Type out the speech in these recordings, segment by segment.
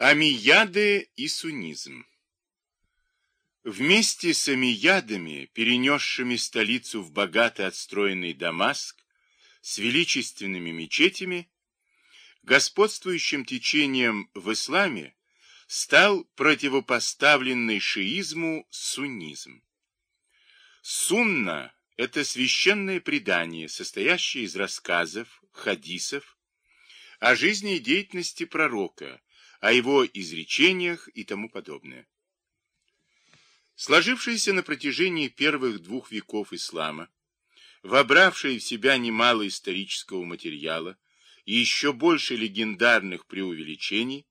Амияды и суннизм Вместе с амиядами, перенесшими столицу в богато отстроенный Дамаск, с величественными мечетями, господствующим течением в исламе стал противопоставленный шиизму суннизм. Сунна – это священное предание, состоящее из рассказов, хадисов, о жизни и деятельности пророка, о его изречениях и тому подобное. Сложившаяся на протяжении первых двух веков ислама, вобравшая в себя немало исторического материала и еще больше легендарных преувеличений,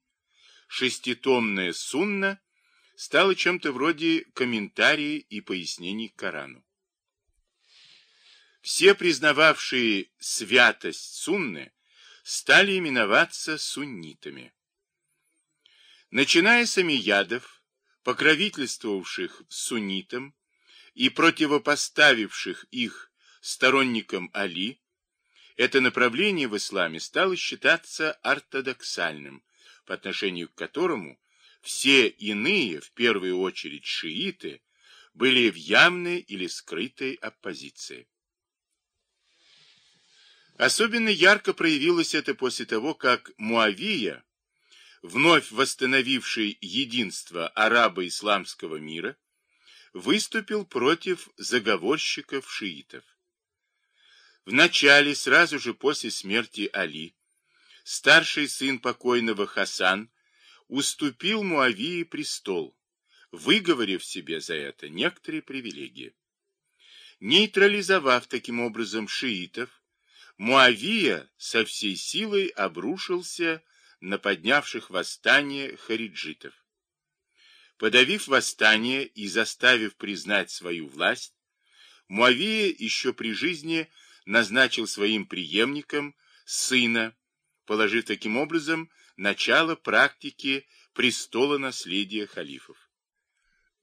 шеститомная сунна стала чем-то вроде комментария и пояснений к Корану. Все признававшие святость сунны стали именоваться суннитами. Начиная с амиядов, покровительствовавших суннитам и противопоставивших их сторонникам Али, это направление в исламе стало считаться ортодоксальным, по отношению к которому все иные, в первую очередь шииты, были в явной или скрытой оппозиции. Особенно ярко проявилось это после того, как Муавия вновь восстановивший единство арабо-исламского мира, выступил против заговорщиков шиитов. Вначале, сразу же после смерти Али, старший сын покойного Хасан уступил Муавии престол, выговорив себе за это некоторые привилегии. Нейтрализовав таким образом шиитов, Муавия со всей силой обрушился на поднявших восстание хариджитов. Подавив восстание и заставив признать свою власть, Муавия еще при жизни назначил своим преемником сына, положив таким образом начало практики престола наследия халифов.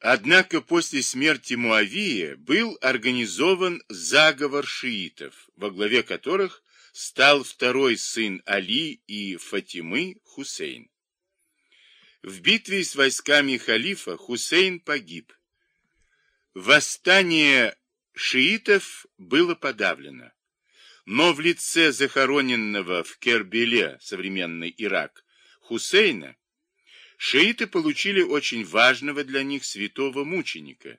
Однако после смерти Муавия был организован заговор шиитов, во главе которых стал второй сын Али и Фатимы Хусейн. В битве с войсками халифа Хусейн погиб. Восстание шиитов было подавлено, но в лице захороненного в Кербеле, современный Ирак, Хусейна, шииты получили очень важного для них святого мученика,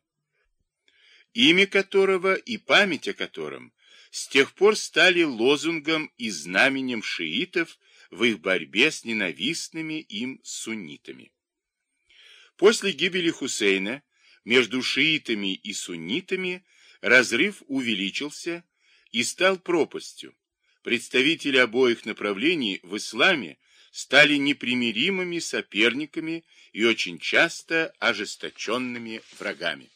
имя которого и память о котором с тех пор стали лозунгом и знаменем шиитов в их борьбе с ненавистными им суннитами. После гибели Хусейна между шиитами и суннитами разрыв увеличился и стал пропастью. Представители обоих направлений в исламе стали непримиримыми соперниками и очень часто ожесточенными врагами.